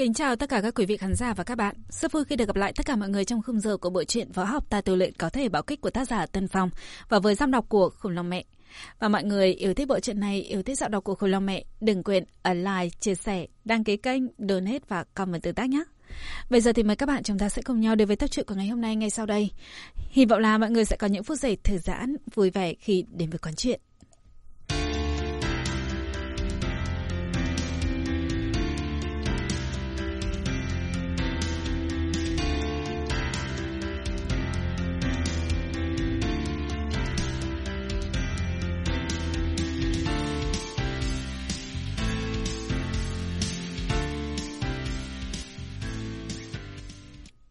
kính chào tất cả các quý vị khán giả và các bạn. Rất vui khi được gặp lại tất cả mọi người trong khung giờ của bộ truyện võ học ta tu luyện có thể bảo kích của tác giả Tân Phong và với giam đọc của Khủng Long Mẹ. Và mọi người yêu thích bộ truyện này, yêu thích giọng đọc của Khủng Long Mẹ, đừng quên ấn like, chia sẻ, đăng ký kênh, donate và comment tương tác nhé. Bây giờ thì mời các bạn chúng ta sẽ cùng nhau đến với tập truyện của ngày hôm nay ngay sau đây. Hy vọng là mọi người sẽ có những phút giây thư giãn, vui vẻ khi đến với quán chuyện.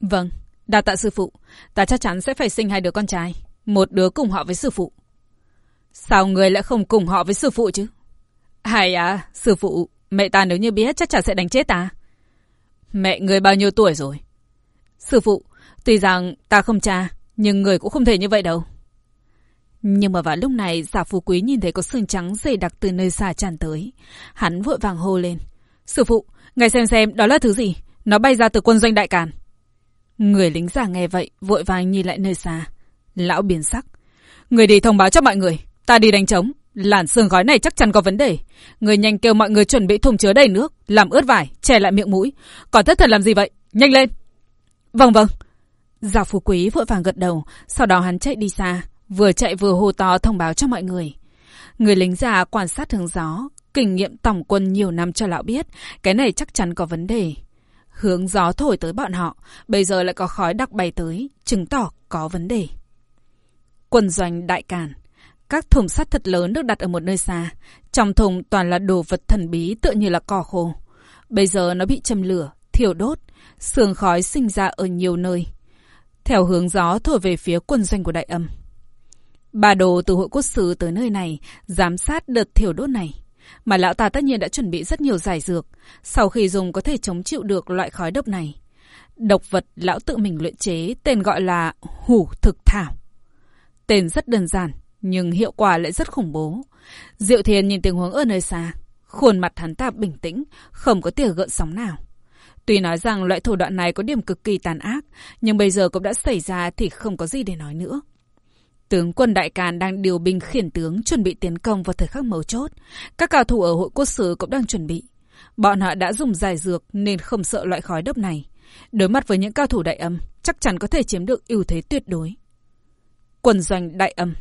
Vâng, đa tạ sư phụ. Ta chắc chắn sẽ phải sinh hai đứa con trai. Một đứa cùng họ với sư phụ. Sao người lại không cùng họ với sư phụ chứ? Hay à, sư phụ, mẹ ta nếu như biết chắc chắn sẽ đánh chết ta. Mẹ người bao nhiêu tuổi rồi? Sư phụ, tuy rằng ta không cha, nhưng người cũng không thể như vậy đâu. Nhưng mà vào lúc này, giả phú quý nhìn thấy có sương trắng dày đặc từ nơi xa tràn tới. Hắn vội vàng hô lên. Sư phụ, ngài xem xem đó là thứ gì? Nó bay ra từ quân doanh đại càn. Người lính già nghe vậy, vội vàng nhìn lại nơi xa. Lão biến sắc. Người đi thông báo cho mọi người. Ta đi đánh trống. Làn xương gói này chắc chắn có vấn đề. Người nhanh kêu mọi người chuẩn bị thùng chứa đầy nước, làm ướt vải, che lại miệng mũi. Còn thất thần làm gì vậy? Nhanh lên! Vâng vâng. Già phú quý vội vàng gật đầu, sau đó hắn chạy đi xa, vừa chạy vừa hô to thông báo cho mọi người. Người lính già quan sát hướng gió, kinh nghiệm tổng quân nhiều năm cho lão biết, cái này chắc chắn có vấn đề. Hướng gió thổi tới bọn họ, bây giờ lại có khói đặc bay tới, chứng tỏ có vấn đề. Quân doanh đại càn. Các thùng sắt thật lớn được đặt ở một nơi xa. Trong thùng toàn là đồ vật thần bí tựa như là cỏ khô. Bây giờ nó bị châm lửa, thiêu đốt, sương khói sinh ra ở nhiều nơi. Theo hướng gió thổi về phía quân doanh của đại âm. Bà đồ từ hội quốc sứ tới nơi này, giám sát đợt thiểu đốt này. Mà lão ta tất nhiên đã chuẩn bị rất nhiều giải dược, sau khi dùng có thể chống chịu được loại khói độc này. Độc vật lão tự mình luyện chế, tên gọi là hủ thực thảo. Tên rất đơn giản, nhưng hiệu quả lại rất khủng bố. Diệu Thiên nhìn tình huống ở nơi xa, khuôn mặt hắn ta bình tĩnh, không có tia gợn sóng nào. Tuy nói rằng loại thủ đoạn này có điểm cực kỳ tàn ác, nhưng bây giờ cũng đã xảy ra thì không có gì để nói nữa. Tướng quân Đại Càn đang điều binh khiển tướng chuẩn bị tiến công vào thời khắc mấu chốt. Các cao thủ ở hội quốc sứ cũng đang chuẩn bị. Bọn họ đã dùng giải dược nên không sợ loại khói độc này. Đối mặt với những cao thủ đại âm, chắc chắn có thể chiếm được ưu thế tuyệt đối. Quân doanh đại âm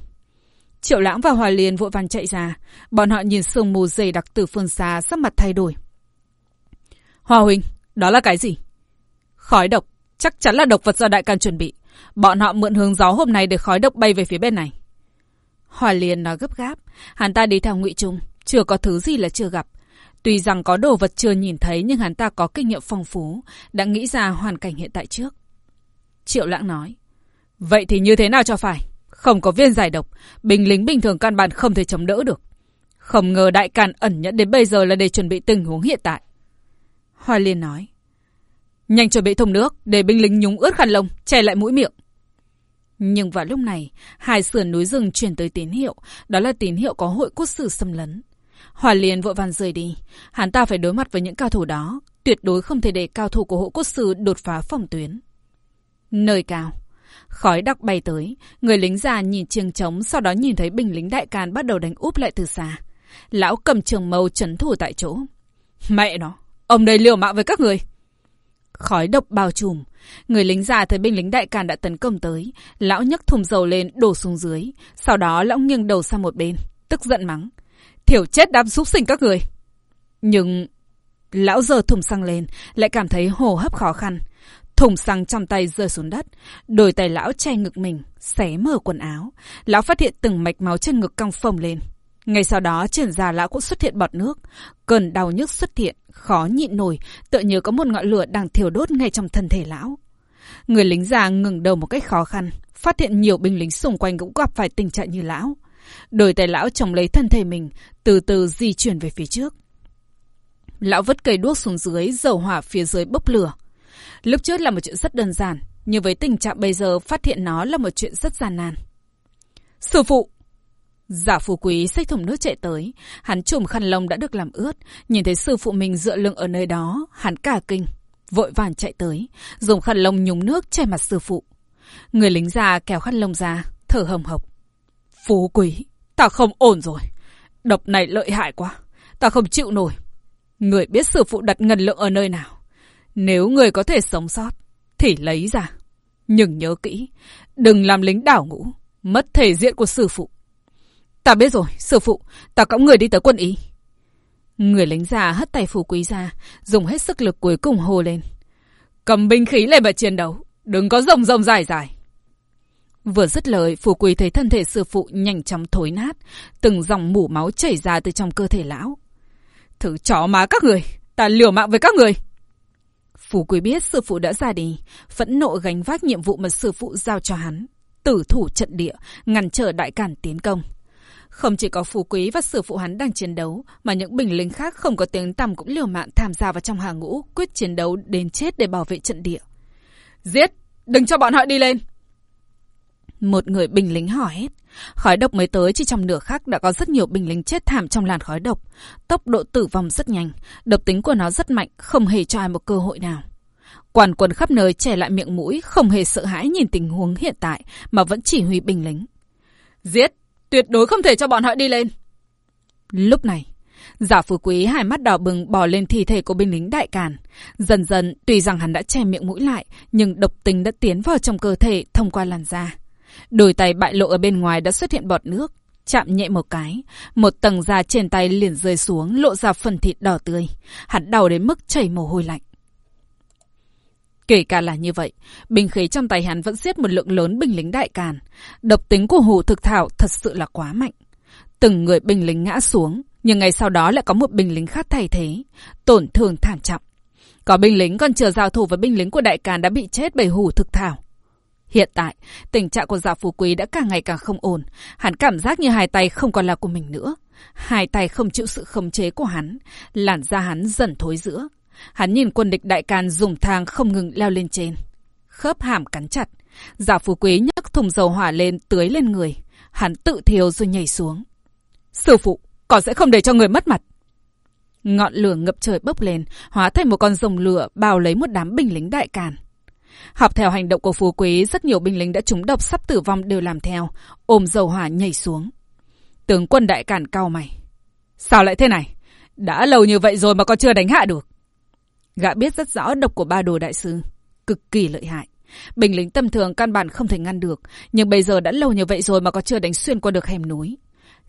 Triệu lãng và Hòa Liên vội vàng chạy ra. Bọn họ nhìn sương mù dày đặc từ phương xa sắc mặt thay đổi. Hòa huynh, đó là cái gì? Khói độc, chắc chắn là độc vật do đại càn chuẩn bị. Bọn họ mượn hướng gió hôm nay để khói độc bay về phía bên này. Hòa liền nói gấp gáp. Hắn ta đi theo ngụy Trung. Chưa có thứ gì là chưa gặp. Tuy rằng có đồ vật chưa nhìn thấy, nhưng hắn ta có kinh nghiệm phong phú. Đã nghĩ ra hoàn cảnh hiện tại trước. Triệu lãng nói. Vậy thì như thế nào cho phải? Không có viên giải độc. Binh lính bình thường căn bản không thể chống đỡ được. Không ngờ đại càn ẩn nhẫn đến bây giờ là để chuẩn bị tình huống hiện tại. Hoa Liên nói. Nhanh chuẩn bị thùng nước để binh lính nhúng ướt khăn lông, che lại mũi miệng. Nhưng vào lúc này, hai sườn núi rừng chuyển tới tín hiệu, đó là tín hiệu có hội quốc sử xâm lấn. Hòa liền vội vàng rời đi, hắn ta phải đối mặt với những cao thủ đó, tuyệt đối không thể để cao thủ của hội quốc sử đột phá phòng tuyến. Nơi cao, khói đặc bay tới, người lính già nhìn chiêng trống, sau đó nhìn thấy binh lính đại càn bắt đầu đánh úp lại từ xa. Lão cầm trường mâu chấn thủ tại chỗ. Mẹ nó, ông đây liều mạng với các người. Khói độc bao trùm. Người lính già thấy binh lính đại càn đã tấn công tới. Lão nhấc thùng dầu lên, đổ xuống dưới. Sau đó, lão nghiêng đầu sang một bên. Tức giận mắng. Thiểu chết đám súc sinh các người. Nhưng... Lão giờ thùng xăng lên. Lại cảm thấy hô hấp khó khăn. Thùng xăng trong tay rơi xuống đất. Đôi tay lão che ngực mình. Xé mở quần áo. Lão phát hiện từng mạch máu trên ngực cong phồng lên. Ngay sau đó trên già lão cũng xuất hiện bọt nước. Cơn đau nhức xuất hiện, khó nhịn nổi, tựa như có một ngọn lửa đang thiêu đốt ngay trong thân thể lão. Người lính già ngừng đầu một cách khó khăn, phát hiện nhiều binh lính xung quanh cũng gặp phải tình trạng như lão. Đôi tay lão chồng lấy thân thể mình, từ từ di chuyển về phía trước. Lão vứt cây đuốc xuống dưới, dầu hỏa phía dưới bốc lửa. Lúc trước là một chuyện rất đơn giản, nhưng với tình trạng bây giờ phát hiện nó là một chuyện rất gian nan. Sư phụ! Giả phú quý xách thùng nước chạy tới, hắn trùm khăn lông đã được làm ướt, nhìn thấy sư phụ mình dựa lưng ở nơi đó, hắn cả kinh, vội vàng chạy tới, dùng khăn lông nhúng nước che mặt sư phụ. Người lính già kéo khăn lông ra, thở hồng hộc. Phú quý, ta không ổn rồi. Độc này lợi hại quá, ta không chịu nổi. Người biết sư phụ đặt ngân lượng ở nơi nào. Nếu người có thể sống sót, thì lấy ra. Nhưng nhớ kỹ, đừng làm lính đảo ngũ, mất thể diện của sư phụ. Ta biết rồi, sư phụ, ta cõng người đi tới quân ý. Người lính già hất tay phù quý ra, dùng hết sức lực cuối cùng hô lên. Cầm binh khí lên mà chiến đấu, đừng có rồng rồng dài dài. Vừa dứt lời, phù quý thấy thân thể sư phụ nhanh chóng thối nát, từng dòng mủ máu chảy ra từ trong cơ thể lão. Thử chó má các người, ta liều mạng với các người. Phù quý biết sư phụ đã ra đi, phẫn nộ gánh vác nhiệm vụ mà sư phụ giao cho hắn. Tử thủ trận địa, ngăn trở đại cản tiến công. Không chỉ có phù quý và sư phụ hắn đang chiến đấu, mà những binh lính khác không có tiếng tăm cũng liều mạng tham gia vào trong hàng ngũ, quyết chiến đấu đến chết để bảo vệ trận địa. Giết! Đừng cho bọn họ đi lên! Một người binh lính hỏi hết. Khói độc mới tới chỉ trong nửa khắc đã có rất nhiều binh lính chết thảm trong làn khói độc. Tốc độ tử vong rất nhanh, độc tính của nó rất mạnh, không hề cho ai một cơ hội nào. Quản quân khắp nơi che lại miệng mũi, không hề sợ hãi nhìn tình huống hiện tại mà vẫn chỉ huy binh lính. Giết! Tuyệt đối không thể cho bọn họ đi lên. Lúc này, giả phú quý hai mắt đỏ bừng bò lên thi thể của binh lính đại càn. Dần dần, tuy rằng hắn đã che miệng mũi lại, nhưng độc tính đã tiến vào trong cơ thể thông qua làn da. Đôi tay bại lộ ở bên ngoài đã xuất hiện bọt nước. Chạm nhẹ một cái, một tầng da trên tay liền rơi xuống, lộ ra phần thịt đỏ tươi. Hắn đau đến mức chảy mồ hôi lạnh. Kể cả là như vậy, binh khí trong tay hắn vẫn giết một lượng lớn binh lính đại càn. Độc tính của hủ thực thảo thật sự là quá mạnh. Từng người binh lính ngã xuống, nhưng ngày sau đó lại có một binh lính khác thay thế, tổn thương thảm trọng. Có binh lính còn chờ giao thủ với binh lính của đại càn đã bị chết bởi hủ thực thảo. Hiện tại, tình trạng của giả phú quý đã càng ngày càng không ổn. Hắn cảm giác như hai tay không còn là của mình nữa. Hai tay không chịu sự khống chế của hắn. Làn da hắn dần thối giữa. Hắn nhìn quân địch đại can dùng thang không ngừng leo lên trên. Khớp hàm cắn chặt. Giả phú quý nhấc thùng dầu hỏa lên tưới lên người. Hắn tự thiêu rồi nhảy xuống. Sư phụ, còn sẽ không để cho người mất mặt. Ngọn lửa ngập trời bốc lên, hóa thành một con rồng lửa bao lấy một đám binh lính đại càn. Học theo hành động của phú quý, rất nhiều binh lính đã trúng độc sắp tử vong đều làm theo, ôm dầu hỏa nhảy xuống. Tướng quân đại càn cao mày. Sao lại thế này? Đã lâu như vậy rồi mà còn chưa đánh hạ được. Gã biết rất rõ độc của ba đồ đại sư. Cực kỳ lợi hại. Bình lính tâm thường căn bản không thể ngăn được. Nhưng bây giờ đã lâu như vậy rồi mà còn chưa đánh xuyên qua được hẻm núi.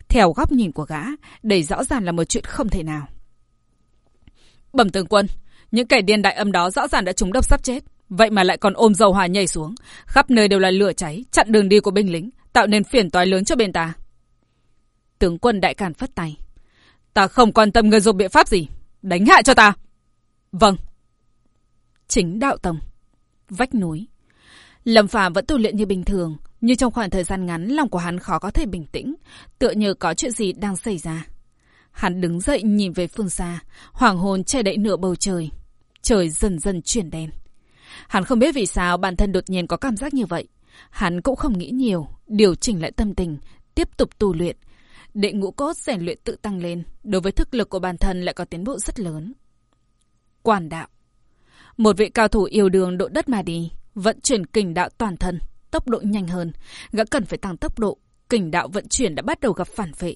Theo góc nhìn của gã, đây rõ ràng là một chuyện không thể nào. Bẩm tướng quân, những kẻ điên đại âm đó rõ ràng đã trúng độc sắp chết. Vậy mà lại còn ôm dầu hỏa nhảy xuống. Khắp nơi đều là lửa cháy, chặn đường đi của binh lính, tạo nên phiền toái lớn cho bên ta. Tướng quân đại càn phất tay. Ta không quan tâm người dùng biện pháp gì. Đánh hạ cho ta. Vâng. Chính đạo tông. Vách núi. Lâm Phàm vẫn tu luyện như bình thường, nhưng trong khoảng thời gian ngắn lòng của hắn khó có thể bình tĩnh, tựa như có chuyện gì đang xảy ra. Hắn đứng dậy nhìn về phương xa, hoàng hồn che đậy nửa bầu trời. Trời dần dần chuyển đen. Hắn không biết vì sao bản thân đột nhiên có cảm giác như vậy. Hắn cũng không nghĩ nhiều, điều chỉnh lại tâm tình, tiếp tục tu luyện. Đệ ngũ cốt rèn luyện tự tăng lên, đối với thực lực của bản thân lại có tiến bộ rất lớn. Quản đạo Một vị cao thủ yêu đường độ đất mà đi, vận chuyển kình đạo toàn thân, tốc độ nhanh hơn. Gã cần phải tăng tốc độ, kình đạo vận chuyển đã bắt đầu gặp phản vệ.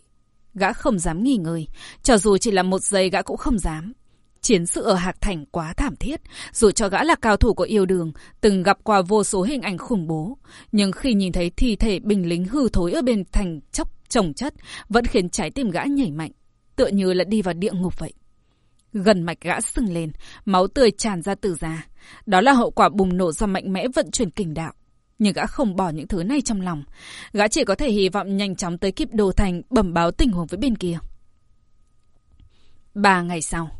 Gã không dám nghỉ ngơi, cho dù chỉ là một giây gã cũng không dám. Chiến sự ở Hạc Thành quá thảm thiết, dù cho gã là cao thủ của yêu đường, từng gặp qua vô số hình ảnh khủng bố. Nhưng khi nhìn thấy thi thể binh lính hư thối ở bên thành chốc trồng chất, vẫn khiến trái tim gã nhảy mạnh, tựa như là đi vào địa ngục vậy. Gần mạch gã sưng lên, máu tươi tràn ra từ da. Đó là hậu quả bùng nổ do mạnh mẽ vận chuyển kình đạo. Nhưng gã không bỏ những thứ này trong lòng. Gã chỉ có thể hy vọng nhanh chóng tới kịp đồ thành bẩm báo tình huống với bên kia. Ba ngày sau.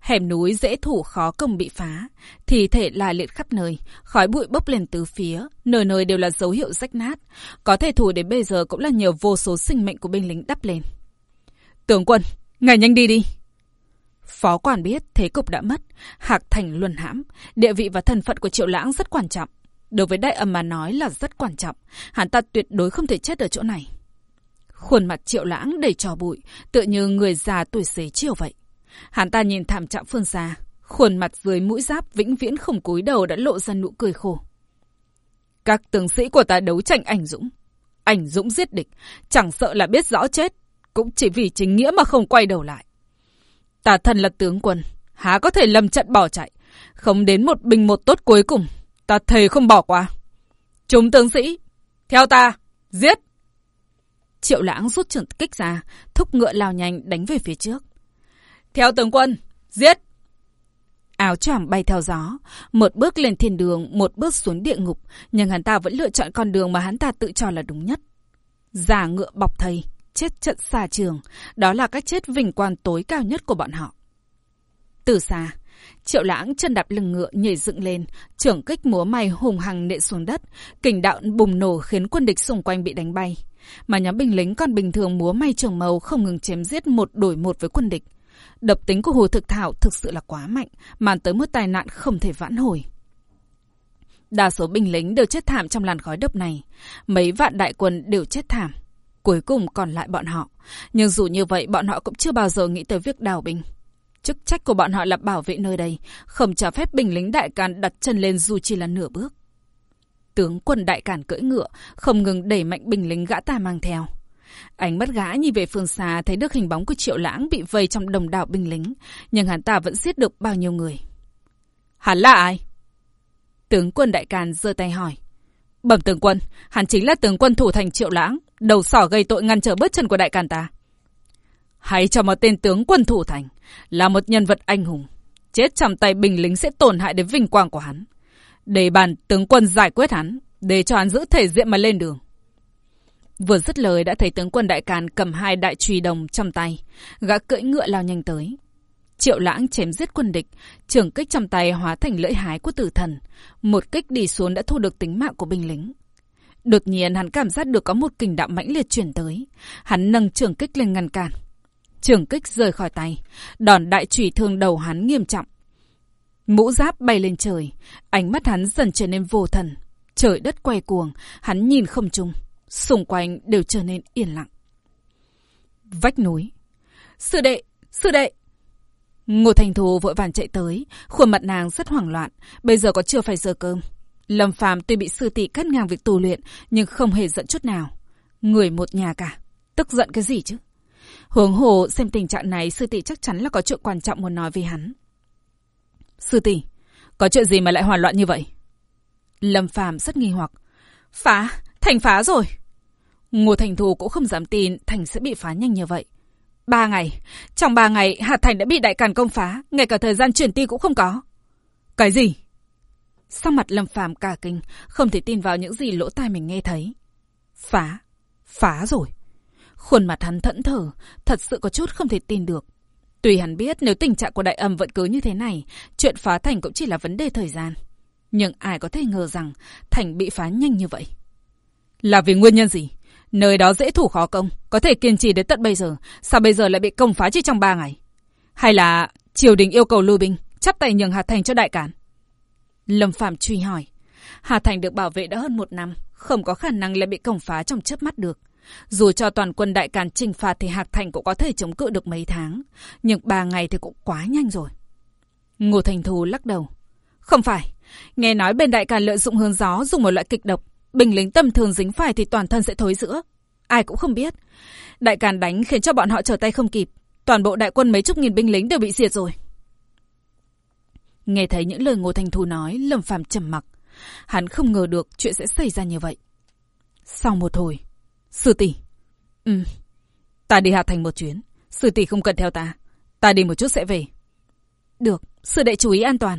Hẻm núi dễ thủ khó công bị phá, thì thể là liệt khắp nơi, khói bụi bốc lên từ phía, nơi nơi đều là dấu hiệu rách nát. Có thể thủ đến bây giờ cũng là nhờ vô số sinh mệnh của binh lính đắp lên. Tướng quân, ngài nhanh đi đi. Phó quản biết thế cục đã mất, Hạc Thành luân hãm, địa vị và thân phận của Triệu Lãng rất quan trọng. Đối với đại âm mà nói là rất quan trọng, hắn ta tuyệt đối không thể chết ở chỗ này. Khuôn mặt Triệu Lãng đầy trò bụi, tựa như người già tuổi xế chiều vậy. Hắn ta nhìn thảm trạng phương xa, Khuôn mặt dưới mũi giáp vĩnh viễn không cúi đầu đã lộ ra nụ cười khổ. Các tướng sĩ của ta đấu tranh ảnh dũng. Ảnh dũng giết địch, chẳng sợ là biết rõ chết, cũng chỉ vì chính nghĩa mà không quay đầu lại. Ta thần là tướng quân, há có thể lầm trận bỏ chạy, không đến một bình một tốt cuối cùng, ta thề không bỏ qua. Chúng tướng sĩ, theo ta, giết! Triệu lãng rút trường kích ra, thúc ngựa lao nhanh đánh về phía trước. Theo tướng quân, giết! Áo choàng bay theo gió, một bước lên thiên đường, một bước xuống địa ngục, nhưng hắn ta vẫn lựa chọn con đường mà hắn ta tự cho là đúng nhất. Giả ngựa bọc thầy, chết trận xa trường, đó là cách chết vinh quang tối cao nhất của bọn họ. Từ xa, Triệu lãng chân đạp lưng ngựa nhảy dựng lên, trưởng kích múa may hùng hằng nện xuống đất, kình đạo bùng nổ khiến quân địch xung quanh bị đánh bay. Mà nhóm binh lính còn bình thường múa may trường màu không ngừng chém giết một đổi một với quân địch. Độc tính của Hồ Thực Thảo thực sự là quá mạnh, màn tới một tai nạn không thể vãn hồi. Đa số binh lính đều chết thảm trong làn khói độc này. Mấy vạn đại quân đều chết thảm. Cuối cùng còn lại bọn họ. Nhưng dù như vậy, bọn họ cũng chưa bao giờ nghĩ tới việc đào binh. Chức trách của bọn họ là bảo vệ nơi đây, không cho phép binh lính đại càn đặt chân lên dù chỉ là nửa bước. Tướng quân đại càn cưỡi ngựa, không ngừng đẩy mạnh binh lính gã ta mang theo. Ánh mắt gã nhìn về phương xa thấy được hình bóng của triệu lãng bị vây trong đồng đảo binh lính, nhưng hắn ta vẫn giết được bao nhiêu người. Hắn là ai? Tướng quân đại càn giơ tay hỏi. Bẩm tướng quân, hắn chính là tướng quân thủ thành triệu lãng, đầu sỏ gây tội ngăn trở bước chân của đại càn ta. Hãy cho một tên tướng quân thủ thành, là một nhân vật anh hùng. Chết trong tay binh lính sẽ tổn hại đến vinh quang của hắn. Để bàn tướng quân giải quyết hắn, để cho hắn giữ thể diện mà lên đường. Vừa dứt lời đã thấy tướng quân đại càn cầm hai đại trùy đồng trong tay, gã cưỡi ngựa lao nhanh tới. Triệu lãng chém giết quân địch, trưởng kích trong tay hóa thành lưỡi hái của tử thần. Một kích đi xuống đã thu được tính mạng của binh lính. Đột nhiên hắn cảm giác được có một kình đạo mãnh liệt chuyển tới. Hắn nâng trưởng kích lên ngăn cản. trưởng kích rời khỏi tay, đòn đại trùy thương đầu hắn nghiêm trọng. Mũ giáp bay lên trời, ánh mắt hắn dần trở nên vô thần. Trời đất quay cuồng, hắn nhìn không trung, xung quanh đều trở nên yên lặng. Vách núi. Sư đệ, sư đệ. Ngô Thành Thù vội vàng chạy tới, khuôn mặt nàng rất hoảng loạn, bây giờ có chưa phải giờ cơm. Lâm Phàm tuy bị sư tỷ cắt ngang việc tu luyện, nhưng không hề giận chút nào. Người một nhà cả, tức giận cái gì chứ? Hướng hồ xem tình trạng này sư tỷ chắc chắn là có chuyện quan trọng muốn nói với hắn. Sư tỷ, có chuyện gì mà lại hoàn loạn như vậy? Lâm Phàm rất nghi hoặc. Phá, Thành phá rồi. Ngô Thành Thù cũng không dám tin Thành sẽ bị phá nhanh như vậy. Ba ngày. Trong ba ngày, Hà Thành đã bị đại càn công phá. Ngay cả thời gian chuyển ti cũng không có. Cái gì? Sau mặt Lâm Phàm cả kinh, không thể tin vào những gì lỗ tai mình nghe thấy. Phá. Phá rồi. Khuôn mặt hắn thẫn thờ, thật sự có chút không thể tin được. Tuy hắn biết nếu tình trạng của đại âm vẫn cứ như thế này, chuyện phá thành cũng chỉ là vấn đề thời gian. Nhưng ai có thể ngờ rằng thành bị phá nhanh như vậy. Là vì nguyên nhân gì? Nơi đó dễ thủ khó công, có thể kiên trì đến tận bây giờ, sao bây giờ lại bị công phá chỉ trong ba ngày? Hay là triều đình yêu cầu lưu binh, chắp tay nhường Hà Thành cho đại cản? Lâm Phạm truy hỏi. Hà Thành được bảo vệ đã hơn một năm, không có khả năng lại bị công phá trong chớp mắt được. Dù cho toàn quân đại càn trừng phạt thì Hạc Thành cũng có thể chống cự được mấy tháng. Nhưng ba ngày thì cũng quá nhanh rồi. Ngô Thành Thù lắc đầu. Không phải. Nghe nói bên đại càn lợi dụng hướng gió dùng một loại kịch độc. Bình lính tầm thường dính phải thì toàn thân sẽ thối giữa. Ai cũng không biết. Đại càn đánh khiến cho bọn họ trở tay không kịp. Toàn bộ đại quân mấy chục nghìn binh lính đều bị diệt rồi. Nghe thấy những lời Ngô Thanh Thù nói, Lâm Phàm trầm mặc. Hắn không ngờ được chuyện sẽ xảy ra như vậy. Sau một hồi, Sư tỷ. Ừ. Ta đi Hà Thành một chuyến. Sư tỷ không cần theo ta. Ta đi một chút sẽ về. Được. Sư đệ chú ý an toàn.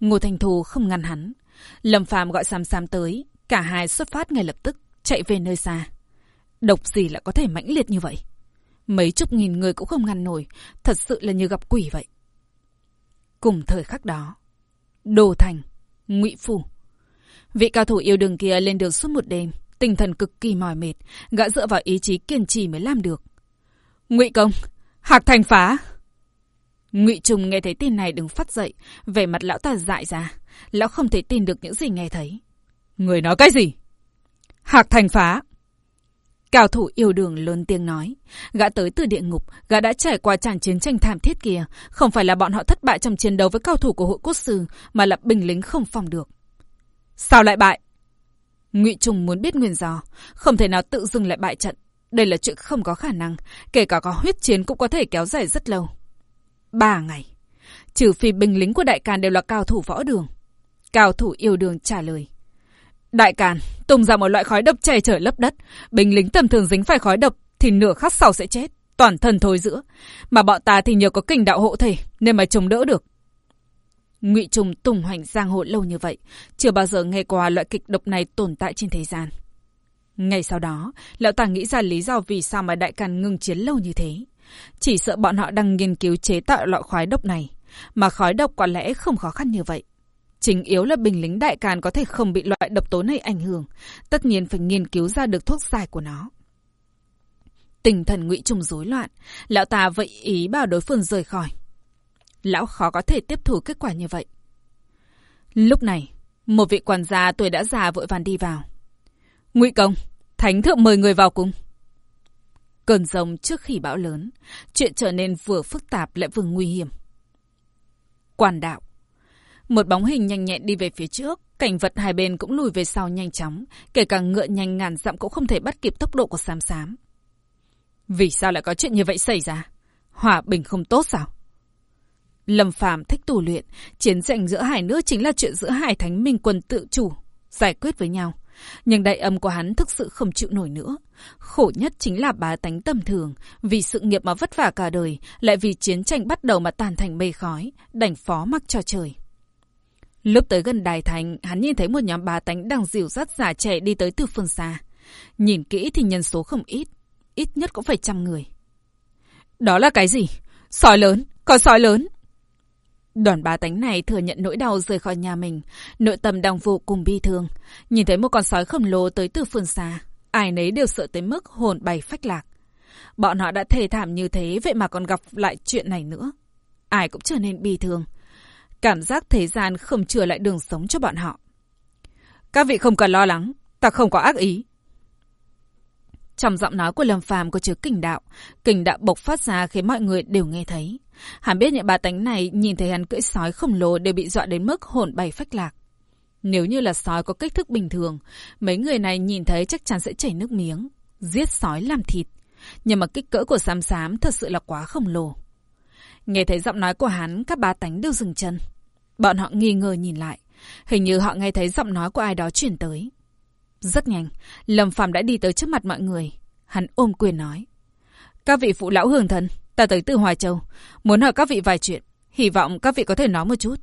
Ngô Thành Thù không ngăn hắn. Lâm Phàm gọi Sam Sam tới. Cả hai xuất phát ngay lập tức. Chạy về nơi xa. Độc gì lại có thể mãnh liệt như vậy? Mấy chục nghìn người cũng không ngăn nổi. Thật sự là như gặp quỷ vậy. Cùng thời khắc đó. Đồ Thành. ngụy Phủ. Vị cao thủ yêu đường kia lên đường suốt một đêm. Tinh thần cực kỳ mỏi mệt, gã dựa vào ý chí kiên trì mới làm được. Ngụy công, Hạc Thành phá. Ngụy Trùng nghe thấy tin này đứng phát dậy, vẻ mặt lão ta dại ra, lão không thể tin được những gì nghe thấy. Người nói cái gì? Hạc Thành phá. Cao thủ yêu đường lớn tiếng nói. Gã tới từ địa ngục, gã đã trải qua tràn chiến tranh thảm thiết kia. Không phải là bọn họ thất bại trong chiến đấu với cao thủ của hội cốt sư, mà là binh lính không phòng được. Sao lại bại? Ngụy Trùng muốn biết nguyên do, không thể nào tự dừng lại bại trận. Đây là chuyện không có khả năng, kể cả có huyết chiến cũng có thể kéo dài rất lâu. Ba ngày. Trừ phi binh lính của đại càn đều là cao thủ võ đường. Cao thủ yêu đường trả lời. Đại càn, tung ra một loại khói độc che trời lấp đất. Binh lính tầm thường dính phải khói độc thì nửa khắc sau sẽ chết. Toàn thân thối giữa. Mà bọn ta thì nhờ có kình đạo hộ thể nên mà chống đỡ được. Ngụy Trùng tung hoành giang hồ lâu như vậy, chưa bao giờ nghe qua loại kịch độc này tồn tại trên thế gian. Ngay sau đó, lão ta nghĩ ra lý do vì sao mà đại càn ngừng chiến lâu như thế. Chỉ sợ bọn họ đang nghiên cứu chế tạo loại khói độc này, mà khói độc có lẽ không khó khăn như vậy. Chính yếu là bình lính đại càn có thể không bị loại độc tố này ảnh hưởng, tất nhiên phải nghiên cứu ra được thuốc giải của nó. Tinh thần ngụy trùng rối loạn, lão ta vậy ý bảo đối phương rời khỏi. Lão khó có thể tiếp thu kết quả như vậy. Lúc này, một vị quản gia tuổi đã già vội vàng đi vào. Ngụy công, thánh thượng mời người vào cùng. Cơn rồng trước khi bão lớn, chuyện trở nên vừa phức tạp lại vừa nguy hiểm. Quản đạo. Một bóng hình nhanh nhẹn đi về phía trước, cảnh vật hai bên cũng lùi về sau nhanh chóng, kể cả ngựa nhanh ngàn dặm cũng không thể bắt kịp tốc độ của xám xám. Vì sao lại có chuyện như vậy xảy ra? Hòa bình không tốt sao? Lâm Phàm thích tù luyện, chiến tranh giữa hai nước chính là chuyện giữa hai thánh minh quân tự chủ, giải quyết với nhau. Nhưng đại âm của hắn thực sự không chịu nổi nữa. Khổ nhất chính là bá tánh tầm thường, vì sự nghiệp mà vất vả cả đời, lại vì chiến tranh bắt đầu mà tàn thành mây khói, đành phó mặc cho trời. Lúc tới gần đài thành, hắn nhìn thấy một nhóm bà tánh đang dìu dắt già trẻ đi tới từ phương xa. Nhìn kỹ thì nhân số không ít, ít nhất cũng phải trăm người. Đó là cái gì? Sói lớn, có sói lớn. Đoàn bà tánh này thừa nhận nỗi đau rời khỏi nhà mình, nội tâm đang vô cùng bi thương. Nhìn thấy một con sói khổng lồ tới từ phương xa, ai nấy đều sợ tới mức hồn bay phách lạc. Bọn họ đã thề thảm như thế, vậy mà còn gặp lại chuyện này nữa. Ai cũng trở nên bi thương. Cảm giác thế gian không trở lại đường sống cho bọn họ. Các vị không cần lo lắng, ta không có ác ý. Trong giọng nói của Lâm Phàm có chứa kình đạo, kình đạo bộc phát ra khiến mọi người đều nghe thấy. Hắn biết những bà tánh này nhìn thấy hắn cưỡi sói khổng lồ đều bị dọa đến mức hồn bay phách lạc. Nếu như là sói có kích thước bình thường, mấy người này nhìn thấy chắc chắn sẽ chảy nước miếng, giết sói làm thịt. Nhưng mà kích cỡ của xám xám thật sự là quá khổng lồ. Nghe thấy giọng nói của hắn, các bà tánh đều dừng chân. Bọn họ nghi ngờ nhìn lại. Hình như họ nghe thấy giọng nói của ai đó chuyển tới. Rất nhanh, Lâm Phàm đã đi tới trước mặt mọi người. Hắn ôm quyền nói. Các vị phụ lão hưởng thần, ta tới từ Hoài Châu. Muốn hỏi các vị vài chuyện. Hy vọng các vị có thể nói một chút.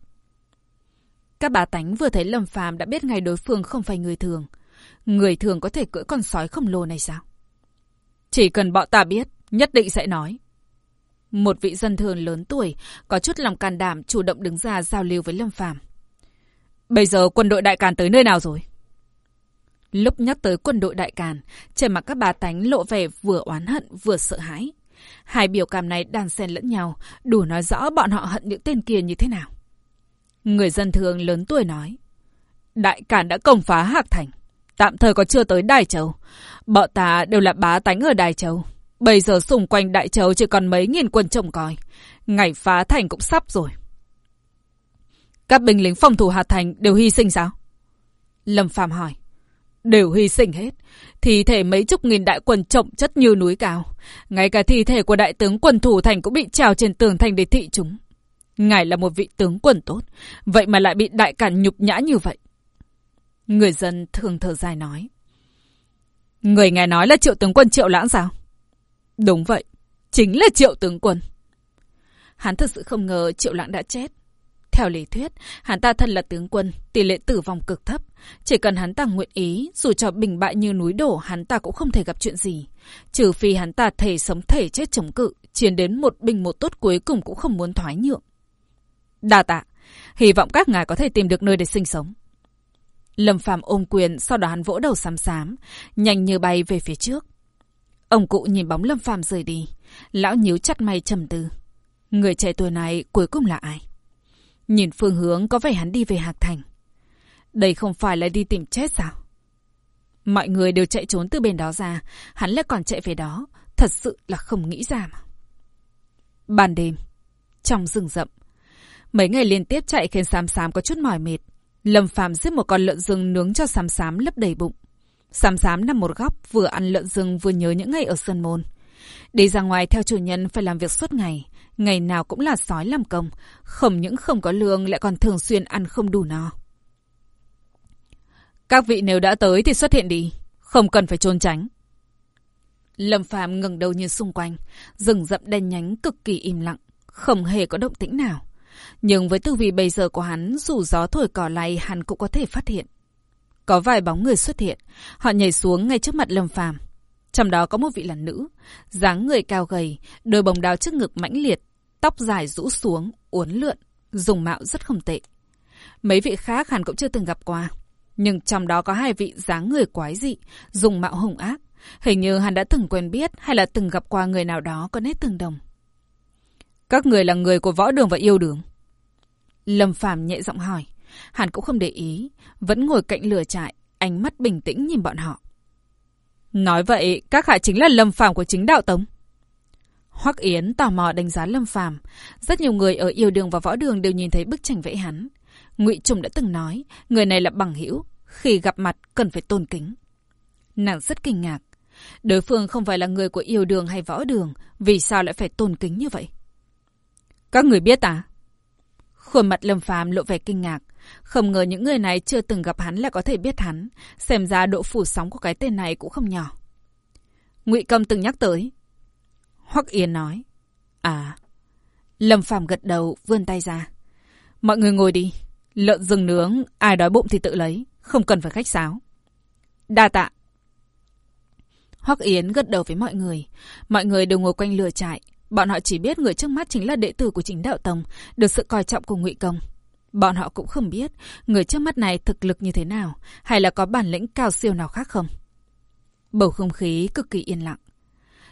Các bà tánh vừa thấy Lâm Phàm đã biết ngay đối phương không phải người thường. Người thường có thể cưỡi con sói khổng lồ này sao? Chỉ cần bọn ta biết, nhất định sẽ nói. Một vị dân thường lớn tuổi, có chút lòng can đảm chủ động đứng ra giao lưu với Lâm Phàm. Bây giờ quân đội đại càn tới nơi nào rồi? Lúc nhắc tới quân đội đại càn, trên mặt các bà tánh lộ vẻ vừa oán hận vừa sợ hãi. Hai biểu cảm này đan xen lẫn nhau, đủ nói rõ bọn họ hận những tên kia như thế nào. Người dân thường lớn tuổi nói. Đại càn đã công phá Hạc Thành. Tạm thời có chưa tới Đài Châu. Bọn ta đều là bá tánh ở Đài Châu. Bây giờ xung quanh Đại Châu chỉ còn mấy nghìn quân trông coi. Ngày phá thành cũng sắp rồi. Các binh lính phòng thủ hà Thành đều hy sinh sao? Lâm Phàm hỏi. Đều hy sinh hết. Thi thể mấy chục nghìn đại quân trọng chất như núi cao. Ngay cả thi thể của đại tướng quân thủ thành cũng bị trào trên tường thành để thị chúng. Ngài là một vị tướng quân tốt. Vậy mà lại bị đại cản nhục nhã như vậy. Người dân thường thở dài nói. Người ngài nói là triệu tướng quân triệu lãng sao? Đúng vậy. Chính là triệu tướng quân. Hắn thật sự không ngờ triệu lãng đã chết. Theo lý thuyết, hắn ta thân là tướng quân, tỷ lệ tử vong cực thấp. Chỉ cần hắn ta nguyện ý, dù cho bình bại như núi đổ, hắn ta cũng không thể gặp chuyện gì. Trừ phi hắn ta thể sống thể chết chống cự, chiến đến một bình một tốt cuối cùng cũng không muốn thoái nhượng. Đa tạ, hy vọng các ngài có thể tìm được nơi để sinh sống. Lâm Phàm ôm quyền, sau đó hắn vỗ đầu xám xám, nhanh như bay về phía trước. Ông cụ nhìn bóng Lâm Phàm rời đi, lão nhíu chặt mày trầm tư. Người trẻ tuổi này cuối cùng là ai? Nhìn phương hướng có vẻ hắn đi về Hạc Thành. Đây không phải là đi tìm chết sao? Mọi người đều chạy trốn từ bên đó ra, hắn lại còn chạy về đó, thật sự là không nghĩ ra mà. Ban đêm, trong rừng rậm, mấy ngày liên tiếp chạy khiến Sám Sám có chút mỏi mệt. Lâm Phàm giết một con lợn rừng nướng cho Sám Sám lấp đầy bụng. Sám Sám nằm một góc vừa ăn lợn rừng vừa nhớ những ngày ở Sơn Môn. Đi ra ngoài theo chủ nhân phải làm việc suốt ngày, ngày nào cũng là sói làm công, không những không có lương lại còn thường xuyên ăn không đủ no. Các vị nếu đã tới thì xuất hiện đi, không cần phải trốn tránh. Lâm Phàm ngẩng đầu nhìn xung quanh, rừng rậm đen nhánh cực kỳ im lặng, không hề có động tĩnh nào. Nhưng với tư vị bây giờ của hắn, dù gió thổi cỏ lay hắn cũng có thể phát hiện. Có vài bóng người xuất hiện, họ nhảy xuống ngay trước mặt Lâm Phàm. Trong đó có một vị là nữ, dáng người cao gầy, đôi bồng đào trước ngực mãnh liệt, tóc dài rũ xuống, uốn lượn, dùng mạo rất không tệ. Mấy vị khác hẳn cũng chưa từng gặp qua. Nhưng trong đó có hai vị dáng người quái dị, dùng mạo hùng ác. Hình như hắn đã từng quen biết hay là từng gặp qua người nào đó có nét tương đồng. Các người là người của võ đường và yêu đường. Lâm Phàm nhẹ giọng hỏi. Hắn cũng không để ý, vẫn ngồi cạnh lửa trại, ánh mắt bình tĩnh nhìn bọn họ. Nói vậy, các hạ chính là Lâm Phàm của chính đạo tống. Hoắc Yến tò mò đánh giá Lâm Phàm, rất nhiều người ở yêu đường và võ đường đều nhìn thấy bức tranh vẽ hắn. Ngụy Trùng đã từng nói, người này là bằng hữu, khi gặp mặt cần phải tôn kính. Nàng rất kinh ngạc, đối phương không phải là người của yêu đường hay võ đường, vì sao lại phải tôn kính như vậy? Các người biết à? Khuôn mặt Lâm Phàm lộ vẻ kinh ngạc, không ngờ những người này chưa từng gặp hắn là có thể biết hắn, xem ra độ phủ sóng của cái tên này cũng không nhỏ. Ngụy Cầm từng nhắc tới. Hoắc Yên nói, "À." Lâm Phàm gật đầu, vươn tay ra. "Mọi người ngồi đi, lợn rừng nướng, ai đói bụng thì tự lấy, không cần phải khách sáo." "Đa tạ." Hoắc Yến gật đầu với mọi người, mọi người đều ngồi quanh lửa trại, bọn họ chỉ biết người trước mắt chính là đệ tử của chính đạo tông, được sự coi trọng của Ngụy Công. Bọn họ cũng không biết người trước mắt này thực lực như thế nào, hay là có bản lĩnh cao siêu nào khác không. Bầu không khí cực kỳ yên lặng.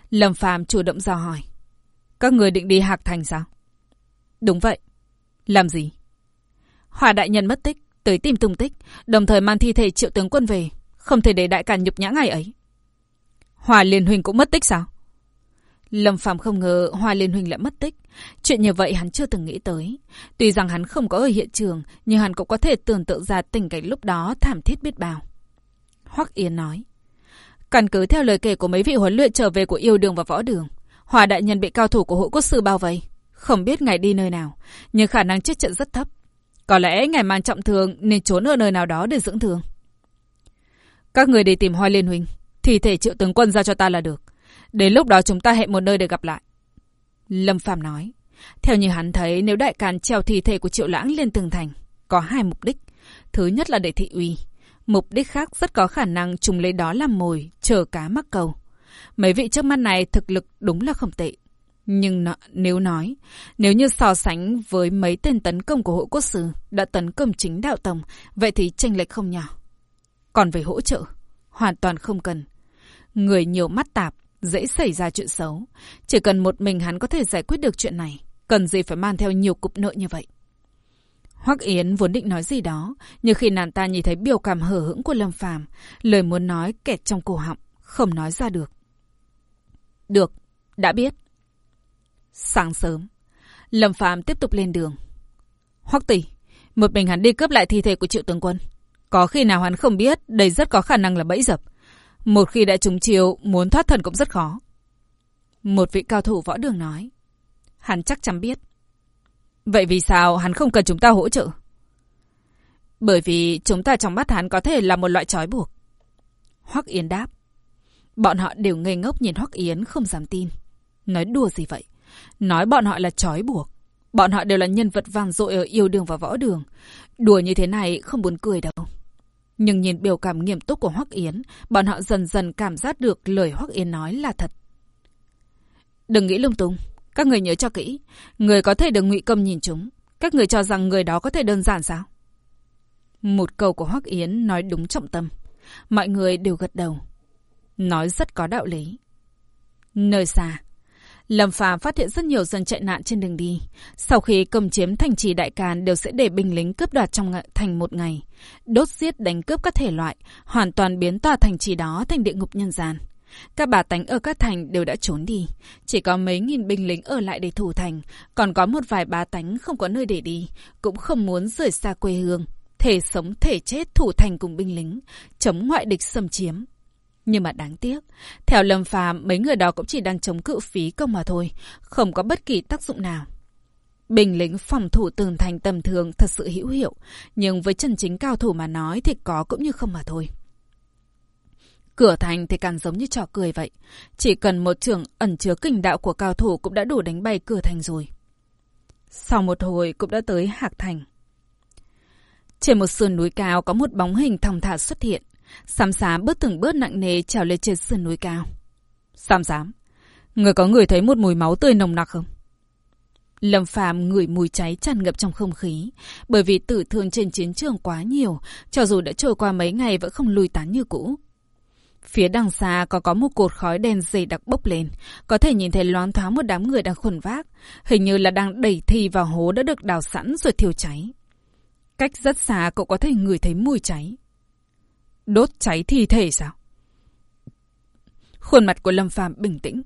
Lâm Phàm chủ động dò hỏi. Các người định đi Hạc Thành sao? Đúng vậy. Làm gì? Hòa đại nhân mất tích, tới tìm tung tích, đồng thời mang thi thể triệu tướng quân về. Không thể để đại càn nhục nhã ngày ấy. Hòa Liên huynh cũng mất tích sao? Lâm Phàm không ngờ Hoa Liên Huynh lại mất tích. Chuyện như vậy hắn chưa từng nghĩ tới. Tuy rằng hắn không có ở hiện trường, nhưng hắn cũng có thể tưởng tượng ra tình cảnh lúc đó thảm thiết biết bao. Hoắc Yên nói. Căn cứ theo lời kể của mấy vị huấn luyện trở về của yêu đường và võ đường, Hòa đại nhân bị cao thủ của hội quốc sư bao vây. Không biết ngài đi nơi nào, nhưng khả năng chết trận rất thấp. Có lẽ ngài mang trọng thương nên trốn ở nơi nào đó để dưỡng thương. Các người đi tìm Hoa Liên Huynh, thi thể triệu tướng quân ra cho ta là được. Đến lúc đó chúng ta hẹn một nơi để gặp lại. Lâm Phàm nói. Theo như hắn thấy, nếu đại càn treo thi thể của Triệu Lãng lên tường thành, có hai mục đích. Thứ nhất là để thị uy. Mục đích khác rất có khả năng chúng lấy đó làm mồi, chờ cá mắc cầu. Mấy vị trước mắt này thực lực đúng là không tệ. Nhưng nó, nếu nói, nếu như so sánh với mấy tên tấn công của hội quốc sư đã tấn công chính đạo tổng, vậy thì tranh lệch không nhỏ. Còn về hỗ trợ, hoàn toàn không cần. Người nhiều mắt tạp, dễ xảy ra chuyện xấu. Chỉ cần một mình hắn có thể giải quyết được chuyện này, cần gì phải mang theo nhiều cục nợ như vậy. Hoắc Yến vốn định nói gì đó, nhưng khi nàng ta nhìn thấy biểu cảm hở hững của Lâm Phàm, lời muốn nói kẹt trong cổ họng, không nói ra được. Được, đã biết. Sáng sớm, Lâm Phàm tiếp tục lên đường. Hoắc tỷ, một mình hắn đi cướp lại thi thể của Triệu tướng quân. Có khi nào hắn không biết, đây rất có khả năng là bẫy dập. Một khi đã trúng chiều, muốn thoát thần cũng rất khó. Một vị cao thủ võ đường nói. Hắn chắc chắn biết. Vậy vì sao hắn không cần chúng ta hỗ trợ? Bởi vì chúng ta trong mắt hắn có thể là một loại trói buộc. Hoắc Yến đáp. Bọn họ đều ngây ngốc nhìn Hoắc Yến không dám tin. Nói đùa gì vậy? Nói bọn họ là trói buộc. Bọn họ đều là nhân vật vang dội ở yêu đường và võ đường. Đùa như thế này không buồn cười đâu. Nhưng nhìn biểu cảm nghiêm túc của Hoắc Yến, bọn họ dần dần cảm giác được lời Hoắc Yến nói là thật. Đừng nghĩ lung tung, các người nhớ cho kỹ, người có thể được ngụy công nhìn chúng, các người cho rằng người đó có thể đơn giản sao? Một câu của Hoắc Yến nói đúng trọng tâm, mọi người đều gật đầu. Nói rất có đạo lý. Nơi xa, Lâm Phàm phát hiện rất nhiều dân chạy nạn trên đường đi. Sau khi cầm chiếm thành trì Đại Càn đều sẽ để binh lính cướp đoạt trong thành một ngày. Đốt giết đánh cướp các thể loại, hoàn toàn biến tòa thành trì đó thành địa ngục nhân gian. Các bà tánh ở các thành đều đã trốn đi. Chỉ có mấy nghìn binh lính ở lại để thủ thành. Còn có một vài bà tánh không có nơi để đi. Cũng không muốn rời xa quê hương. Thể sống thể chết thủ thành cùng binh lính. Chống ngoại địch xâm chiếm. Nhưng mà đáng tiếc, theo Lâm Phàm mấy người đó cũng chỉ đang chống cự phí công mà thôi, không có bất kỳ tác dụng nào. Bình lính phòng thủ tường thành tầm thường thật sự hữu hiệu, nhưng với chân chính cao thủ mà nói thì có cũng như không mà thôi. Cửa thành thì càng giống như trò cười vậy. Chỉ cần một trường ẩn chứa kình đạo của cao thủ cũng đã đủ đánh bay cửa thành rồi. Sau một hồi cũng đã tới Hạc Thành. Trên một sườn núi cao có một bóng hình thong thả xuất hiện. Sám sám bước từng bước nặng nề trèo lên trên sườn núi cao. Sám sám, người có người thấy một mùi máu tươi nồng nặc không? Lâm Phàm ngửi mùi cháy tràn ngập trong không khí, bởi vì tử thương trên chiến trường quá nhiều, cho dù đã trôi qua mấy ngày vẫn không lùi tán như cũ. Phía đằng xa có có một cột khói đen dày đặc bốc lên, có thể nhìn thấy loáng thoáng một đám người đang khuẩn vác, hình như là đang đẩy thi vào hố đã được đào sẵn rồi thiêu cháy. Cách rất xa cậu có thể ngửi thấy mùi cháy. Đốt cháy thi thể sao? Khuôn mặt của Lâm Phàm bình tĩnh.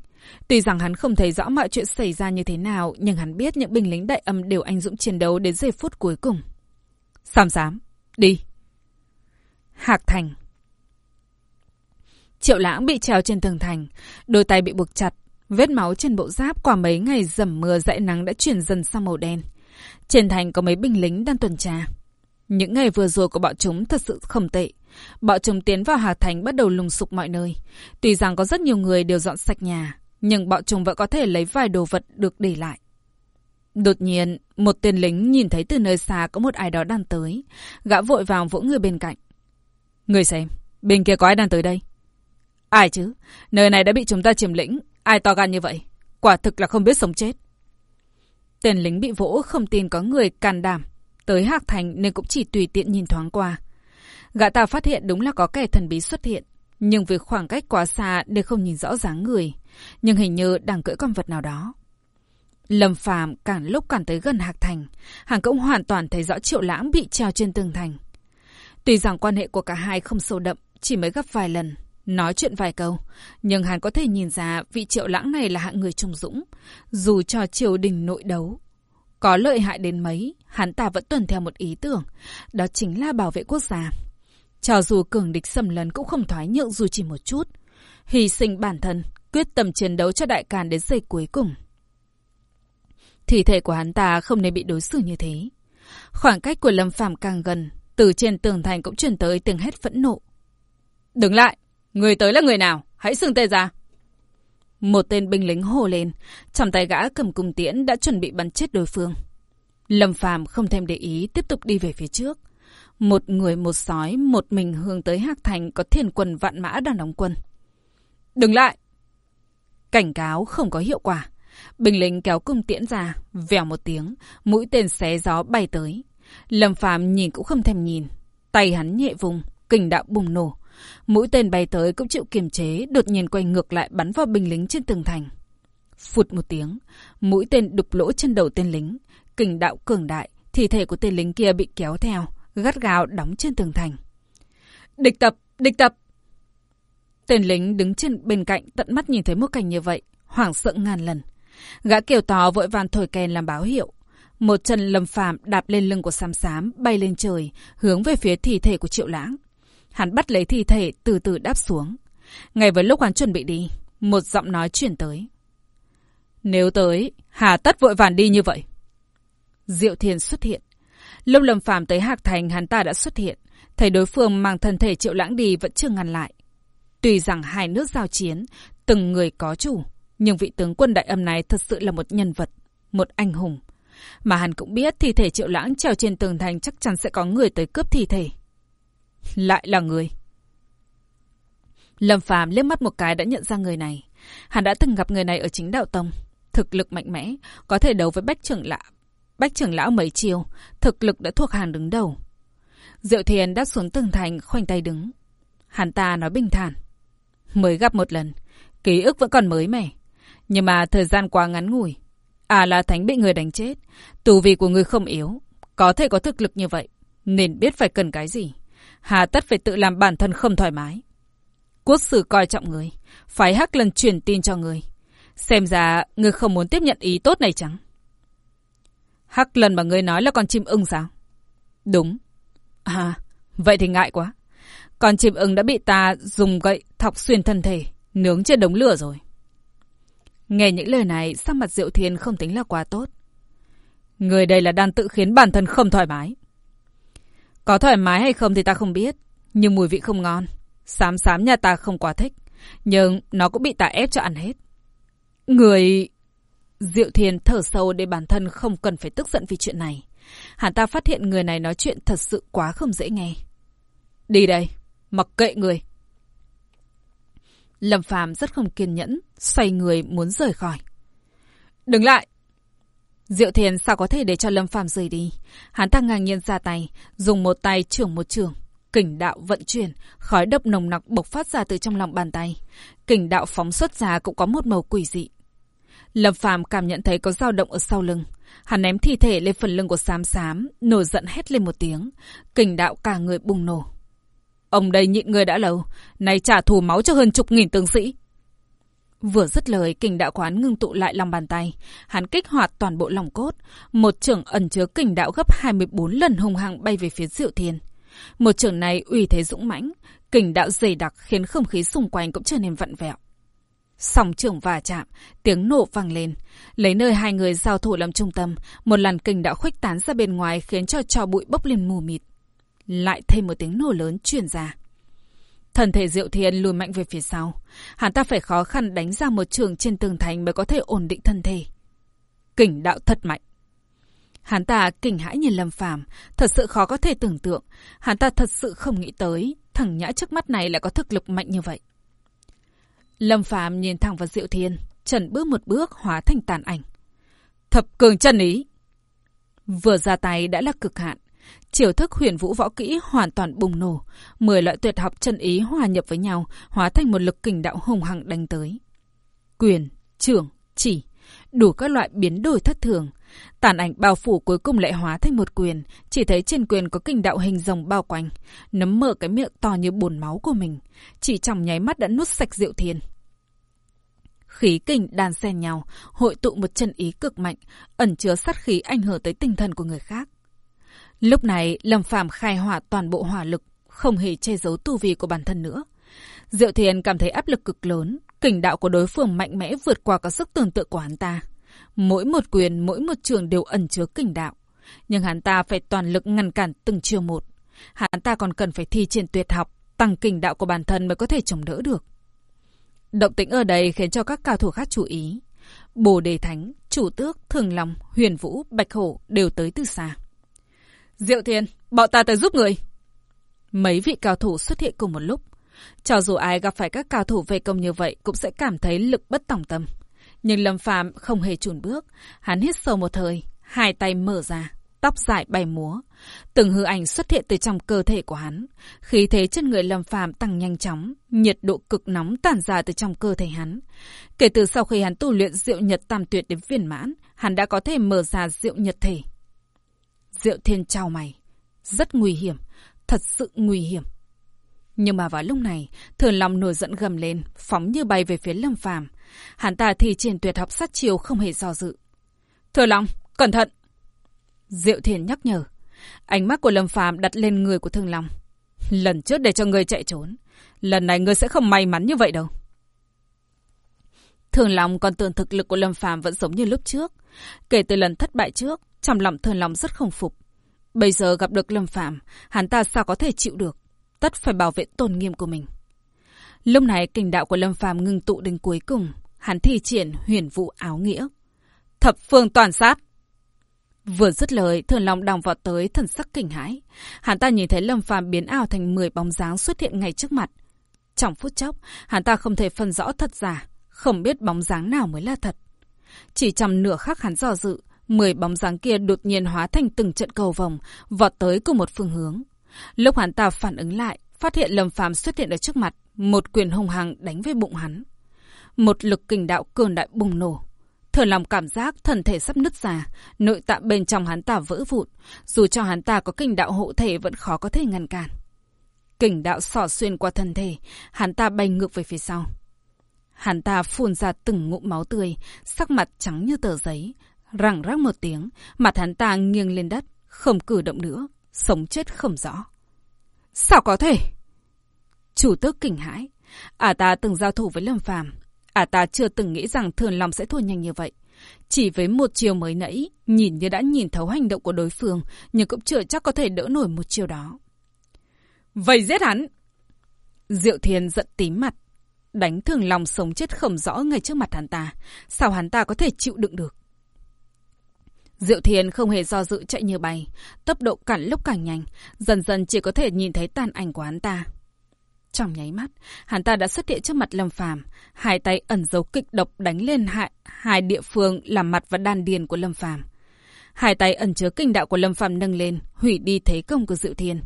Tuy rằng hắn không thấy rõ mọi chuyện xảy ra như thế nào, nhưng hắn biết những binh lính đại âm đều anh dũng chiến đấu đến giây phút cuối cùng. Sam sám, đi. Hạc Thành Triệu lãng bị treo trên tường thành, đôi tay bị buộc chặt, vết máu trên bộ giáp qua mấy ngày dầm mưa dãi nắng đã chuyển dần sang màu đen. Trên thành có mấy binh lính đang tuần tra. Những ngày vừa rồi của bọn chúng thật sự không tệ. Bọn chúng tiến vào Hà Thành bắt đầu lùng sục mọi nơi. Tuy rằng có rất nhiều người đều dọn sạch nhà, nhưng bọn chúng vẫn có thể lấy vài đồ vật được để lại. Đột nhiên, một tên lính nhìn thấy từ nơi xa có một ai đó đang tới. Gã vội vàng vỗ người bên cạnh. Người xem, bên kia có ai đang tới đây? Ai chứ? Nơi này đã bị chúng ta chiếm lĩnh. Ai to gan như vậy? Quả thực là không biết sống chết. Tên lính bị vỗ không tin có người can đảm. Tới Hạc Thành nên cũng chỉ tùy tiện nhìn thoáng qua. Gã ta phát hiện đúng là có kẻ thần bí xuất hiện. Nhưng vì khoảng cách quá xa nên không nhìn rõ dáng người. Nhưng hình như đang cưỡi con vật nào đó. Lâm Phàm càng lúc càng tới gần Hạc Thành. hàng cũng hoàn toàn thấy rõ triệu lãng bị treo trên tường thành. Tuy rằng quan hệ của cả hai không sâu đậm, chỉ mới gặp vài lần. Nói chuyện vài câu, nhưng hắn có thể nhìn ra vị triệu lãng này là hạng người trung dũng, dù cho triều đình nội đấu. Có lợi hại đến mấy, hắn ta vẫn tuần theo một ý tưởng, đó chính là bảo vệ quốc gia. Cho dù cường địch xâm lấn cũng không thoái nhượng dù chỉ một chút. Hy sinh bản thân, quyết tâm chiến đấu cho đại càn đến giây cuối cùng. Thi thể của hắn ta không nên bị đối xử như thế. Khoảng cách của Lâm Phàm càng gần, từ trên tường thành cũng truyền tới tiếng hét phẫn nộ. Đứng lại! Người tới là người nào? Hãy xưng tên ra. Một tên binh lính hô lên, trong tay gã cầm cung tiễn đã chuẩn bị bắn chết đối phương. Lâm Phàm không thèm để ý, tiếp tục đi về phía trước. Một người một sói, một mình hướng tới Hạc Thành có thiên quân vạn mã đang đóng quân. Đừng lại! Cảnh cáo không có hiệu quả. Binh lính kéo cung tiễn ra, vèo một tiếng, mũi tên xé gió bay tới. Lâm Phàm nhìn cũng không thèm nhìn. Tay hắn nhẹ vùng, kình đạo bùng nổ. Mũi tên bay tới cũng chịu kiềm chế, đột nhiên quay ngược lại bắn vào binh lính trên tường thành. Phụt một tiếng, mũi tên đục lỗ trên đầu tên lính. Kình đạo cường đại, thi thể của tên lính kia bị kéo theo, gắt gao đóng trên tường thành. Địch tập! Địch tập! Tên lính đứng trên bên cạnh tận mắt nhìn thấy một cảnh như vậy, hoảng sợ ngàn lần. Gã kiều tò vội vàng thổi kèn làm báo hiệu. Một chân lâm phàm đạp lên lưng của Sam Sám, bay lên trời, hướng về phía thi thể của Triệu Lãng. Hắn bắt lấy thi thể từ từ đáp xuống. Ngay với lúc hắn chuẩn bị đi, một giọng nói chuyển tới. Nếu tới, hà tất vội vàng đi như vậy. Diệu Thiên xuất hiện. Lúc Lâm Phàm tới Hạc Thành hắn ta đã xuất hiện. Thấy đối phương mang thân thể triệu lãng đi vẫn chưa ngăn lại. Tuy rằng hai nước giao chiến, từng người có chủ. Nhưng vị tướng quân đại âm này thật sự là một nhân vật, một anh hùng. Mà hắn cũng biết thi thể triệu lãng treo trên tường thành chắc chắn sẽ có người tới cướp thi thể. Lại là người. Lâm Phàm liếc mắt một cái đã nhận ra người này. Hắn đã từng gặp người này ở chính đạo tông. Thực lực mạnh mẽ, có thể đấu với bách trưởng lão. Bách trưởng lão mấy chiều, thực lực đã thuộc hàng đứng đầu. Diệu Thiền đáp xuống tường thành, khoanh tay đứng. Hắn ta nói bình thản. Mới gặp một lần, ký ức vẫn còn mới mẻ. Nhưng mà thời gian quá ngắn ngủi. À là thánh bị người đánh chết. Tù vị của người không yếu. Có thể có thực lực như vậy. Nên biết phải cần cái gì. Hà tất phải tự làm bản thân không thoải mái. Quốc sử coi trọng người. phái hắc lần truyền tin cho người. Xem ra người không muốn tiếp nhận ý tốt này chẳng. Hắc lần mà người nói là con chim ưng sao? Đúng. À, vậy thì ngại quá. Con chim ưng đã bị ta dùng gậy thọc xuyên thân thể, nướng trên đống lửa rồi. Nghe những lời này, sắc mặt Diệu Thiên không tính là quá tốt. Người đây là đang tự khiến bản thân không thoải mái. Có thoải mái hay không thì ta không biết, nhưng mùi vị không ngon. Xám xám nhà ta không quá thích, nhưng nó cũng bị ta ép cho ăn hết. Người... Diệu Thiên thở sâu để bản thân không cần phải tức giận vì chuyện này. Hắn ta phát hiện người này nói chuyện thật sự quá không dễ nghe. Đi đây, mặc kệ người. Lâm Phàm rất không kiên nhẫn, xoay người muốn rời khỏi. Đừng lại! Diệu Thiền sao có thể để cho Lâm Phàm rời đi? Hắn ta ngang nhiên ra tay, dùng một tay trưởng một trường. Kình đạo vận chuyển, khói độc nồng nặc bộc phát ra từ trong lòng bàn tay. Kình đạo phóng xuất ra cũng có một màu quỷ dị. Lâm Phàm cảm nhận thấy có dao động ở sau lưng. Hắn ném thi thể lên phần lưng của xám xám, nổi giận hét lên một tiếng. Kình đạo cả người bùng nổ. Ông đây nhịn người đã lâu, nay trả thù máu cho hơn chục nghìn tướng sĩ. Vừa dứt lời, kình đạo quán ngưng tụ lại lòng bàn tay. Hắn kích hoạt toàn bộ lòng cốt. Một trưởng ẩn chứa kình đạo gấp 24 lần hùng hăng bay về phía diệu thiên. Một trưởng này uy thế dũng mãnh, kình đạo dày đặc khiến không khí xung quanh cũng trở nên vặn vẹo. Sòng trưởng va chạm, tiếng nổ vang lên. Lấy nơi hai người giao thủ làm trung tâm, một làn kình đạo khuếch tán ra bên ngoài khiến cho trò bụi bốc lên mù mịt. Lại thêm một tiếng nổ lớn truyền ra. Thần thể Diệu Thiên lùi mạnh về phía sau. Hắn ta phải khó khăn đánh ra một trường trên tường thành mới có thể ổn định thân thể. Kình đạo thật mạnh. Hắn ta kinh hãi nhìn Lâm Phàm, thật sự khó có thể tưởng tượng. Hắn ta thật sự không nghĩ tới, thằng nhã trước mắt này lại có thực lực mạnh như vậy. Lâm Phàm nhìn thẳng vào Diệu Thiên, trần bước một bước hóa thành tàn ảnh. Thập cường chân ý. Vừa ra tay đã là cực hạn. Chiều thức huyền vũ võ kỹ hoàn toàn bùng nổ. Mười loại tuyệt học chân ý hòa nhập với nhau, hóa thành một lực kình đạo hùng hằng đánh tới. Quyền, trưởng, chỉ, đủ các loại biến đổi thất thường. Tàn ảnh bao phủ cuối cùng lại hóa thành một quyền, chỉ thấy trên quyền có kình đạo hình rồng bao quanh, nấm mở cái miệng to như bồn máu của mình, chỉ trong nháy mắt đã nuốt sạch Diệu thiền Khí kình đan xen nhau, hội tụ một chân ý cực mạnh, ẩn chứa sát khí ảnh hưởng tới tinh thần của người khác. Lúc này, Lâm Phàm khai hỏa toàn bộ hỏa lực, không hề che giấu tu vi của bản thân nữa. Diệu Thiền cảm thấy áp lực cực lớn, kình đạo của đối phương mạnh mẽ vượt qua cả sức tưởng tượng của hắn ta. Mỗi một quyền, mỗi một trường đều ẩn chứa kình đạo. Nhưng hắn ta phải toàn lực ngăn cản từng chiều một. Hắn ta còn cần phải thi triển tuyệt học, tăng kình đạo của bản thân mới có thể chống đỡ được. Động tĩnh ở đây khiến cho các cao thủ khác chú ý. Bồ Đề Thánh, Chủ Tước, Thường Long, Huyền Vũ, Bạch Hổ đều tới từ xa. Diệu Thiên, bọn ta tới giúp người. Mấy vị cao thủ xuất hiện cùng một lúc. Cho dù ai gặp phải các cao thủ vây công như vậy cũng sẽ cảm thấy lực bất tòng tâm. Nhưng Lâm Phàm không hề chùn bước, hắn hít sâu một thời, hai tay mở ra, tóc dài bay múa. Từng hư ảnh xuất hiện từ trong cơ thể của hắn. Khí thế chân người Lâm Phàm tăng nhanh chóng, nhiệt độ cực nóng tản ra từ trong cơ thể hắn. Kể từ sau khi hắn tu luyện Diệu Nhật Tam Tuyệt đến viên mãn, hắn đã có thể mở ra Diệu Nhật thể. Diệu Thiên chào mày. Rất nguy hiểm, thật sự nguy hiểm. Nhưng mà vào lúc này, Thường Long nổi giận gầm lên, phóng như bay về phía Lâm Phàm. Hắn ta thì triển tuyệt học sát chiều không hề do dự. Thừa Long, cẩn thận! Diệu Thiên nhắc nhở. Ánh mắt của Lâm Phàm đặt lên người của Thường Long. Lần trước để cho người chạy trốn. Lần này người sẽ không may mắn như vậy đâu. Thường Long còn tưởng thực lực của Lâm Phàm vẫn giống như lúc trước. Kể từ lần thất bại trước, trong lòng Thường lòng rất không phục. Bây giờ gặp được Lâm Phàm hắn ta sao có thể chịu được? Tất phải bảo vệ tôn nghiêm của mình. Lúc này kình đạo của Lâm Phàm ngưng tụ đến cuối cùng, hắn thi triển huyền vụ áo nghĩa. Thập phương toàn sát! Vừa dứt lời, Thường Long đòng vọt tới thần sắc kinh hãi. Hắn ta nhìn thấy Lâm Phàm biến ảo thành 10 bóng dáng xuất hiện ngay trước mặt. Trong phút chốc, hắn ta không thể phân rõ thật giả, không biết bóng dáng nào mới là thật. Chỉ trong nửa khắc hắn dò dự, 10 bóng dáng kia đột nhiên hóa thành từng trận cầu vòng, vọt tới cùng một phương hướng. Lúc hắn ta phản ứng lại, phát hiện Lâm Phàm xuất hiện ở trước mặt, một quyền hung hăng đánh về bụng hắn. Một lực kình đạo cường đại bùng nổ. Thở lòng cảm giác thân thể sắp nứt ra, nội tạng bên trong hắn ta vỡ vụn. Dù cho hắn ta có kình đạo hộ thể vẫn khó có thể ngăn cản. Kình đạo sỏ xuyên qua thân thể, hắn ta bay ngược về phía sau. Hắn ta phun ra từng ngụm máu tươi, sắc mặt trắng như tờ giấy. Răng rắc một tiếng, mặt hắn ta nghiêng lên đất, không cử động nữa, sống chết không rõ. Sao có thể? Chủ tước kinh hãi. Ả à ta từng giao thủ với Lâm Phàm, Ả à ta chưa từng nghĩ rằng Thường Long sẽ thua nhanh như vậy. Chỉ với một chiều mới nãy, nhìn như đã nhìn thấu hành động của đối phương, nhưng cũng chưa chắc có thể đỡ nổi một chiều đó. Vậy giết hắn! Diệu Thiên giận tím mặt. Đánh Thường lòng sống chết không rõ ngay trước mặt hắn ta. Sao hắn ta có thể chịu đựng được? Diệu Thiên không hề do dự chạy như bay, tốc độ càng lúc càng nhanh, dần dần chỉ có thể nhìn thấy tàn ảnh của hắn ta. Trong nháy mắt, hắn ta đã xuất hiện trước mặt Lâm Phàm, hai tay ẩn dấu kịch độc đánh lên hai, hai địa phương làm mặt và đan điền của Lâm Phàm. Hai tay ẩn chứa kinh đạo của Lâm Phàm nâng lên, hủy đi thế công của Diệu Thiên.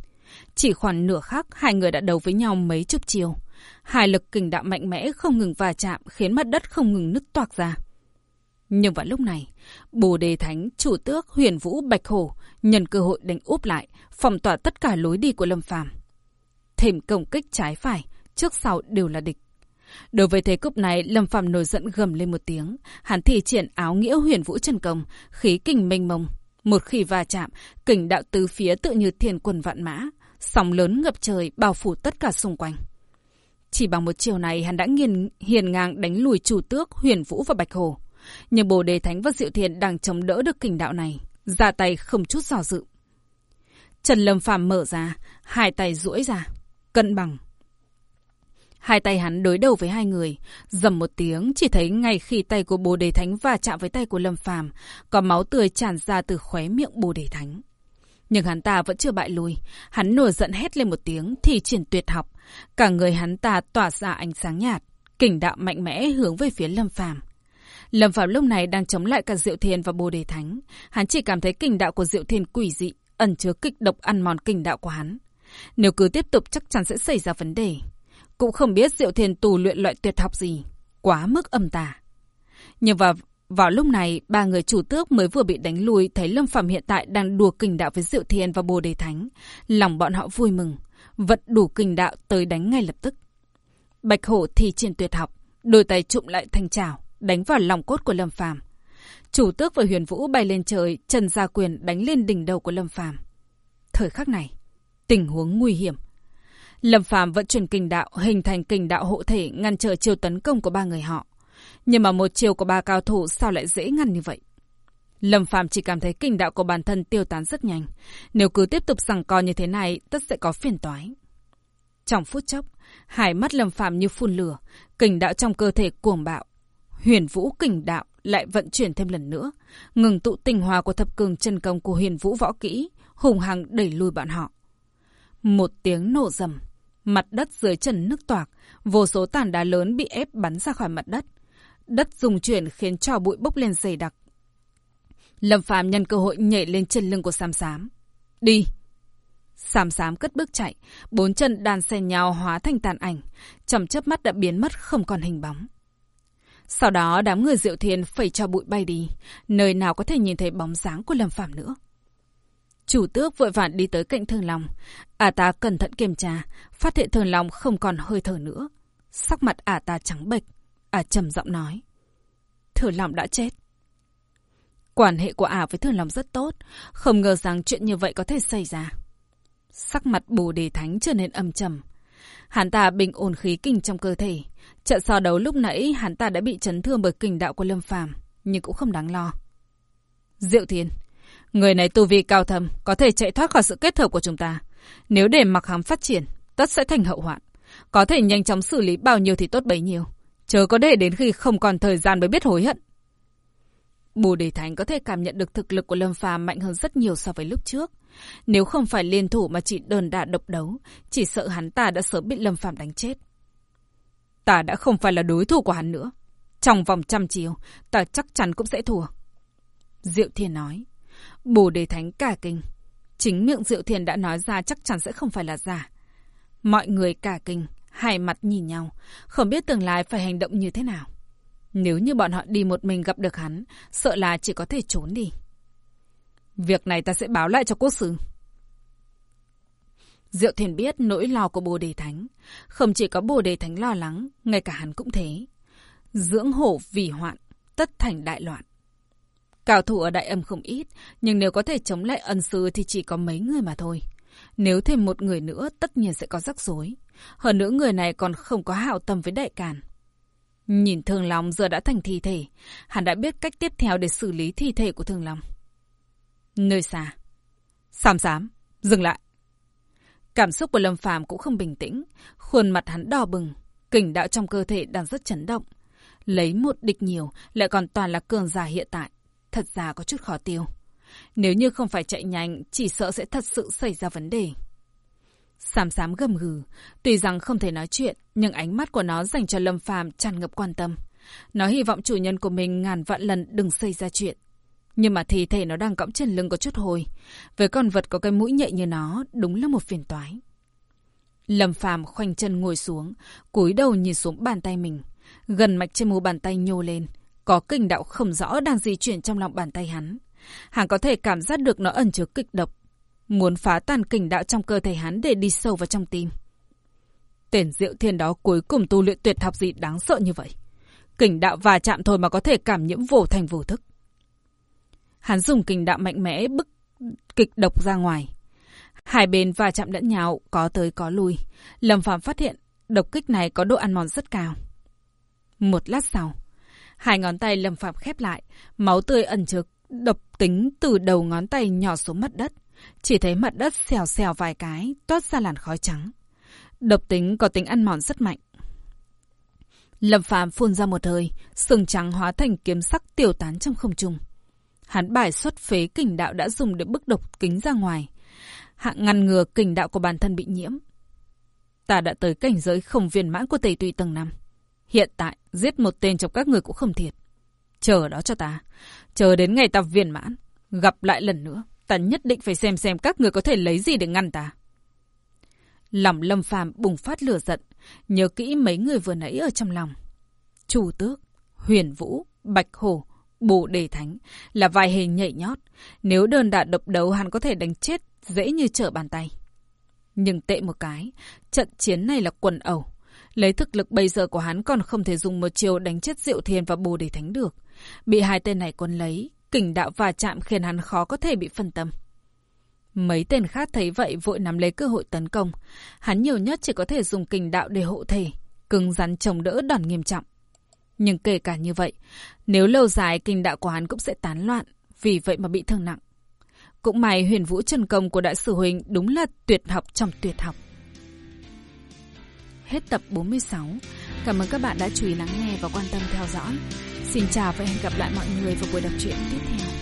Chỉ khoảng nửa khắc, hai người đã đấu với nhau mấy chục chiều. Hai lực kình đạo mạnh mẽ không ngừng va chạm, khiến mặt đất không ngừng nứt toạc ra. Nhưng vào lúc này, Bồ Đề Thánh, Chủ Tước, Huyền Vũ, Bạch Hổ nhân cơ hội đánh úp lại, phòng tỏa tất cả lối đi của Lâm Phàm. Thêm công kích trái phải, trước sau đều là địch. Đối với thế cúp này, Lâm Phàm nổi giận gầm lên một tiếng, hắn thi triển áo nghĩa Huyền Vũ chân công, khí kình mênh mông, một khi va chạm, kình đạo tứ phía tự như thiên quân vạn mã, sóng lớn ngập trời bao phủ tất cả xung quanh. Chỉ bằng một chiều này, hắn đã nghiền hiền ngang đánh lùi chủ tước, huyền vũ và bạch hồ. Nhưng bồ đề thánh và diệu thiền đang chống đỡ được kình đạo này, ra tay không chút dò dự. Trần Lâm Phàm mở ra, hai tay duỗi ra, cân bằng. Hai tay hắn đối đầu với hai người, dầm một tiếng, chỉ thấy ngay khi tay của Bồ Đề Thánh va chạm với tay của Lâm Phàm, có máu tươi tràn ra từ khóe miệng Bồ Đề Thánh. Nhưng hắn ta vẫn chưa bại lui, hắn nổi giận hét lên một tiếng thì triển tuyệt học, cả người hắn ta tỏa ra ánh sáng nhạt, kình đạo mạnh mẽ hướng về phía Lâm Phàm. Lâm Phàm lúc này đang chống lại cả Diệu Thiên và Bồ Đề Thánh, hắn chỉ cảm thấy kình đạo của Diệu Thiên quỷ dị, ẩn chứa kịch độc ăn mòn kình đạo của hắn. Nếu cứ tiếp tục chắc chắn sẽ xảy ra vấn đề. Cũng không biết Diệu Thiên tù luyện loại tuyệt học gì. Quá mức âm tà. Nhưng vào, vào lúc này, ba người chủ tước mới vừa bị đánh lui thấy Lâm Phàm hiện tại đang đùa kình đạo với Diệu Thiên và Bồ Đề Thánh. Lòng bọn họ vui mừng. Vật đủ kình đạo tới đánh ngay lập tức. Bạch Hổ thì triển tuyệt học. Đôi tay trụm lại thành chảo, đánh vào lòng cốt của Lâm Phàm. Chủ tước và huyền vũ bay lên trời, Trần Gia Quyền đánh lên đỉnh đầu của Lâm Phàm. Thời khắc này, tình huống nguy hiểm. Lâm Phàm vận chuyển kình đạo, hình thành kình đạo hộ thể ngăn trở chiều tấn công của ba người họ. Nhưng mà một chiều của ba cao thủ sao lại dễ ngăn như vậy? Lâm phạm chỉ cảm thấy kình đạo của bản thân tiêu tán rất nhanh. Nếu cứ tiếp tục rằng co như thế này, tất sẽ có phiền toái. Trong phút chốc, hai mắt Lâm phạm như phun lửa, kình đạo trong cơ thể cuồng bạo. Huyền Vũ kình đạo lại vận chuyển thêm lần nữa, ngừng tụ tình hòa của thập cường chân công của Huyền Vũ võ kỹ, hùng hằng đẩy lùi bọn họ. Một tiếng nổ rầm, mặt đất dưới chân nước toạc, vô số tảng đá lớn bị ép bắn ra khỏi mặt đất. Đất dùng chuyển khiến cho bụi bốc lên dày đặc. Lâm Phàm nhân cơ hội nhảy lên chân lưng của Sam Sám. Đi! Sám Sám cất bước chạy, bốn chân đàn xen nhau hóa thành tàn ảnh, chầm chớp mắt đã biến mất không còn hình bóng. Sau đó đám người Diệu Thiên phẩy cho bụi bay đi, nơi nào có thể nhìn thấy bóng dáng của Lâm Phàm nữa. Chủ tước vội vàng đi tới cạnh Thường Long. Ả ta cẩn thận kiểm tra, phát hiện Thường Long không còn hơi thở nữa. Sắc mặt Ả ta trắng bệch. Ả trầm giọng nói. Thường Long đã chết. Quan hệ của Ả với Thường lòng rất tốt, không ngờ rằng chuyện như vậy có thể xảy ra. Sắc mặt bồ đề thánh trở nên âm trầm. Hắn ta bình ổn khí kinh trong cơ thể. Trận so đấu lúc nãy hắn ta đã bị chấn thương bởi kình đạo của Lâm Phàm, nhưng cũng không đáng lo. Diệu Thiên, Người này tu vi cao thâm, có thể chạy thoát khỏi sự kết hợp của chúng ta. Nếu để mặc hắn phát triển, tất sẽ thành hậu hoạn. Có thể nhanh chóng xử lý bao nhiêu thì tốt bấy nhiêu. Chớ có để đến khi không còn thời gian mới biết hối hận. Bù Đề Thánh có thể cảm nhận được thực lực của Lâm Phàm mạnh hơn rất nhiều so với lúc trước. Nếu không phải liên thủ mà chỉ đơn đà độc đấu, chỉ sợ hắn ta đã sớm bị Lâm Phàm đánh chết. Ta đã không phải là đối thủ của hắn nữa. Trong vòng trăm chiều, ta chắc chắn cũng sẽ thua. Diệu Thiên nói. Bồ đề thánh cả kinh. Chính miệng Diệu Thiền đã nói ra chắc chắn sẽ không phải là giả. Mọi người cả kinh, hai mặt nhìn nhau, không biết tương lai phải hành động như thế nào. Nếu như bọn họ đi một mình gặp được hắn, sợ là chỉ có thể trốn đi. Việc này ta sẽ báo lại cho quốc sư. Diệu Thiền biết nỗi lo của Bồ Đề Thánh. Không chỉ có Bồ Đề Thánh lo lắng, ngay cả hắn cũng thế. Dưỡng hổ vì hoạn, tất thành đại loạn. Cao thủ ở đại âm không ít, nhưng nếu có thể chống lại ân sư thì chỉ có mấy người mà thôi. Nếu thêm một người nữa, tất nhiên sẽ có rắc rối. Hơn nữa người này còn không có hảo tâm với đại càn. Nhìn Thường Long giờ đã thành thi thể, hắn đã biết cách tiếp theo để xử lý thi thể của Thường Long. Nơi xa. Sám sám, dừng lại. Cảm xúc của Lâm Phàm cũng không bình tĩnh, khuôn mặt hắn đỏ bừng, kình đạo trong cơ thể đang rất chấn động. Lấy một địch nhiều, lại còn toàn là cường giả hiện tại, thật ra có chút khó tiêu. Nếu như không phải chạy nhanh, chỉ sợ sẽ thật sự xảy ra vấn đề. Sám sám gầm gừ, tuy rằng không thể nói chuyện, nhưng ánh mắt của nó dành cho Lâm Phàm tràn ngập quan tâm. Nó hy vọng chủ nhân của mình ngàn vạn lần đừng xảy ra chuyện. Nhưng mà thi thể nó đang cõng chân lưng có chút hồi. Với con vật có cái mũi nhạy như nó, đúng là một phiền toái. Lâm Phàm khoanh chân ngồi xuống, cúi đầu nhìn xuống bàn tay mình. Gần mạch trên mu bàn tay nhô lên. Có kinh đạo không rõ đang di chuyển trong lòng bàn tay hắn. Hắn có thể cảm giác được nó ẩn chứa kịch độc. Muốn phá tan kình đạo trong cơ thể hắn để đi sâu vào trong tim. Tên diệu thiên đó cuối cùng tu luyện tuyệt học gì đáng sợ như vậy. Kình đạo và chạm thôi mà có thể cảm nhiễm vô thành vô thức. Hắn dùng kình đạo mạnh mẽ bức kịch độc ra ngoài. Hai bên và chạm lẫn nhau, có tới có lui. Lâm Phạm phát hiện độc kích này có độ ăn mòn rất cao. Một lát sau, hai ngón tay Lâm Phạm khép lại, máu tươi ẩn chứa độc tính từ đầu ngón tay nhỏ xuống mặt đất. Chỉ thấy mặt đất xèo xèo vài cái, toát ra làn khói trắng. Độc tính có tính ăn mòn rất mạnh. Lâm phàm phun ra một hơi, sừng trắng hóa thành kiếm sắc tiêu tán trong không trung. Hắn bài xuất phế kình đạo đã dùng để bức độc kính ra ngoài. Hạng ngăn ngừa kình đạo của bản thân bị nhiễm. Ta đã tới cảnh giới không viên mãn của tây tùy tầng năm Hiện tại, giết một tên trong các người cũng không thiệt. Chờ đó cho ta. Chờ đến ngày ta viên mãn. Gặp lại lần nữa. Ta nhất định phải xem xem các người có thể lấy gì để ngăn ta. Lòng lâm phàm bùng phát lửa giận. Nhớ kỹ mấy người vừa nãy ở trong lòng. Chủ tước, huyền vũ, bạch hổ, bồ đề thánh. Là vài hình nhảy nhót. Nếu đơn đả độc đấu hắn có thể đánh chết dễ như trở bàn tay. Nhưng tệ một cái, trận chiến này là quần ẩu. Lấy thực lực bây giờ của hắn còn không thể dùng một chiều đánh chết Diệu Thiên và Bồ Đề Thánh được. Bị hai tên này quân lấy, kình đạo và chạm khiến hắn khó có thể bị phân tâm. Mấy tên khác thấy vậy vội nắm lấy cơ hội tấn công. Hắn nhiều nhất chỉ có thể dùng kình đạo để hộ thể, cứng rắn chống đỡ đòn nghiêm trọng. Nhưng kể cả như vậy, nếu lâu dài kình đạo của hắn cũng sẽ tán loạn, vì vậy mà bị thương nặng. Cũng may huyền vũ chân công của đại sư Huỳnh đúng là tuyệt học trong tuyệt học. Hết tập 46. Cảm ơn các bạn đã chú ý lắng nghe và quan tâm theo dõi. Xin chào và hẹn gặp lại mọi người vào buổi đọc truyện tiếp theo.